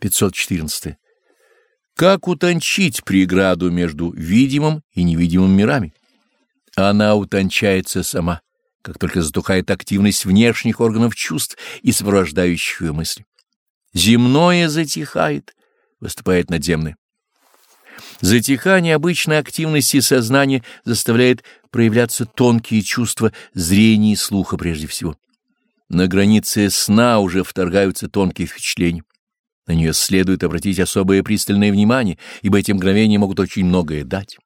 514. Как утончить преграду между видимым и невидимым мирами? Она утончается сама, как только затухает активность внешних органов чувств и сопровождающих ее мысли. Земное затихает, выступает надземное. Затихание обычной активности сознания заставляет проявляться тонкие чувства зрения и слуха прежде всего. На границе сна уже вторгаются тонкие впечатления. На нее следует обратить особое пристальное внимание, ибо эти мгновения могут очень многое дать.